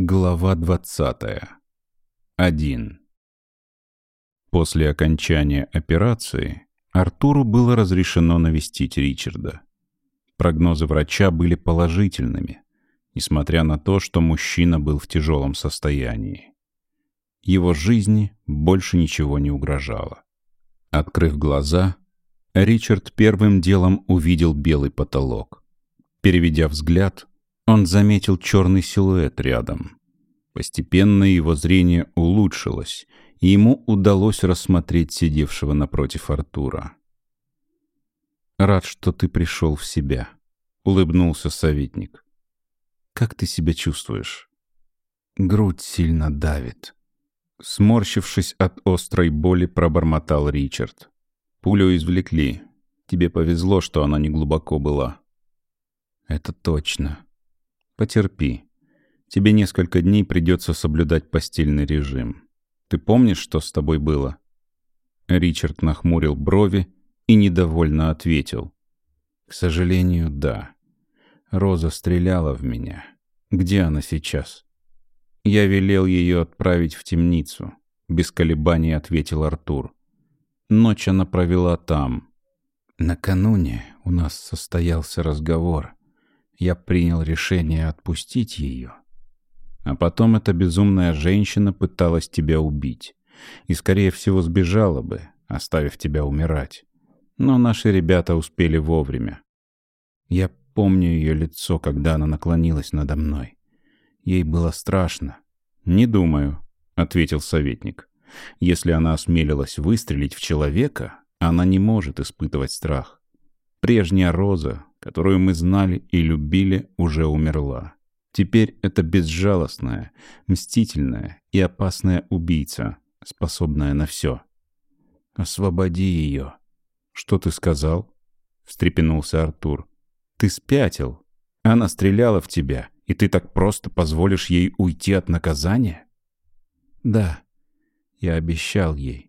Глава 20. 1. После окончания операции Артуру было разрешено навестить Ричарда. Прогнозы врача были положительными, несмотря на то, что мужчина был в тяжелом состоянии. Его жизни больше ничего не угрожало. Открыв глаза, Ричард первым делом увидел белый потолок. Переведя взгляд, он заметил черный силуэт рядом. Постепенно его зрение улучшилось, и ему удалось рассмотреть сидевшего напротив Артура. «Рад, что ты пришел в себя», — улыбнулся советник. «Как ты себя чувствуешь?» «Грудь сильно давит». Сморщившись от острой боли, пробормотал Ричард. «Пулю извлекли. Тебе повезло, что она не глубоко была». «Это точно», Потерпи. Тебе несколько дней придется соблюдать постельный режим. Ты помнишь, что с тобой было?» Ричард нахмурил брови и недовольно ответил. «К сожалению, да. Роза стреляла в меня. Где она сейчас?» «Я велел ее отправить в темницу», — без колебаний ответил Артур. «Ночь она провела там. Накануне у нас состоялся разговор я принял решение отпустить ее. А потом эта безумная женщина пыталась тебя убить. И, скорее всего, сбежала бы, оставив тебя умирать. Но наши ребята успели вовремя. Я помню ее лицо, когда она наклонилась надо мной. Ей было страшно. «Не думаю», — ответил советник. «Если она осмелилась выстрелить в человека, она не может испытывать страх. Прежняя Роза которую мы знали и любили, уже умерла. Теперь это безжалостная, мстительная и опасная убийца, способная на все. «Освободи ее!» «Что ты сказал?» — встрепенулся Артур. «Ты спятил. Она стреляла в тебя, и ты так просто позволишь ей уйти от наказания?» «Да, я обещал ей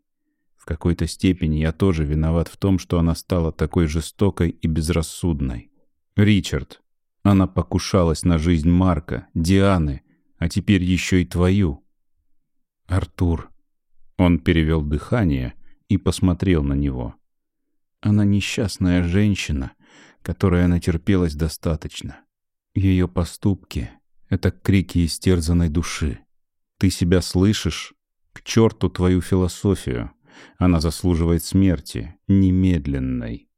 какой-то степени я тоже виноват в том, что она стала такой жестокой и безрассудной. Ричард, она покушалась на жизнь Марка, Дианы, а теперь еще и твою. Артур. Он перевел дыхание и посмотрел на него. Она несчастная женщина, которая натерпелась достаточно. Ее поступки — это крики истерзанной души. Ты себя слышишь? К черту твою философию. Она заслуживает смерти, немедленной.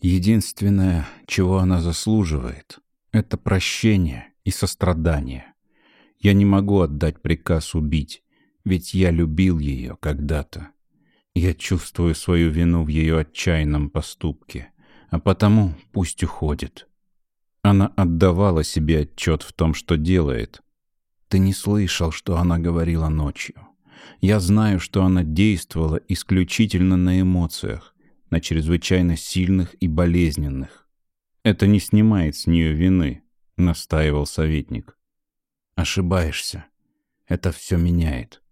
Единственное, чего она заслуживает, это прощение и сострадание. Я не могу отдать приказ убить, ведь я любил ее когда-то. Я чувствую свою вину в ее отчаянном поступке, а потому пусть уходит. Она отдавала себе отчет в том, что делает. Ты не слышал, что она говорила ночью. Я знаю, что она действовала исключительно на эмоциях, на чрезвычайно сильных и болезненных. Это не снимает с нее вины, настаивал советник. Ошибаешься. Это все меняет.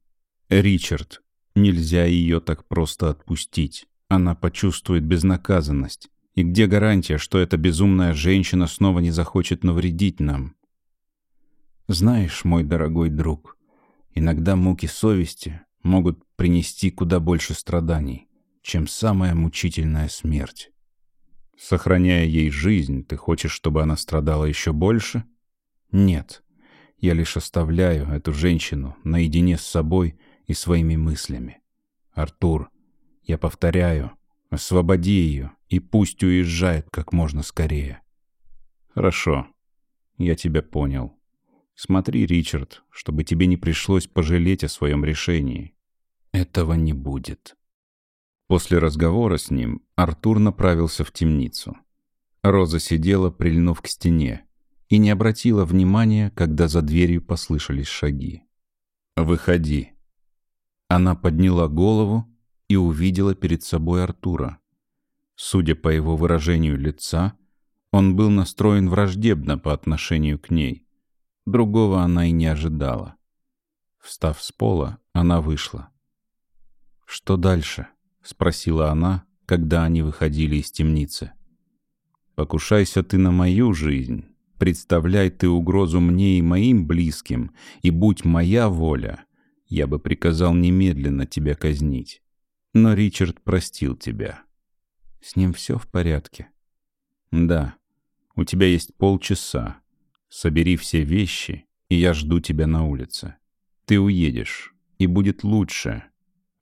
Ричард, нельзя ее так просто отпустить. Она почувствует безнаказанность. И где гарантия, что эта безумная женщина снова не захочет навредить нам? Знаешь, мой дорогой друг, Иногда муки совести могут принести куда больше страданий, чем самая мучительная смерть. Сохраняя ей жизнь, ты хочешь, чтобы она страдала еще больше? Нет. Я лишь оставляю эту женщину наедине с собой и своими мыслями. Артур, я повторяю, освободи ее и пусть уезжает как можно скорее. Хорошо. Я тебя понял. Смотри, Ричард, чтобы тебе не пришлось пожалеть о своем решении. Этого не будет. После разговора с ним Артур направился в темницу. Роза сидела, прильнув к стене, и не обратила внимания, когда за дверью послышались шаги. «Выходи». Она подняла голову и увидела перед собой Артура. Судя по его выражению лица, он был настроен враждебно по отношению к ней. Другого она и не ожидала. Встав с пола, она вышла. «Что дальше?» — спросила она, когда они выходили из темницы. «Покушайся ты на мою жизнь, Представляй ты угрозу мне и моим близким, и будь моя воля, я бы приказал немедленно тебя казнить. Но Ричард простил тебя. С ним все в порядке? Да. У тебя есть полчаса. Собери все вещи, и я жду тебя на улице. Ты уедешь, и будет лучше.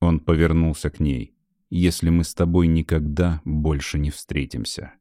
Он повернулся к ней. Если мы с тобой никогда больше не встретимся.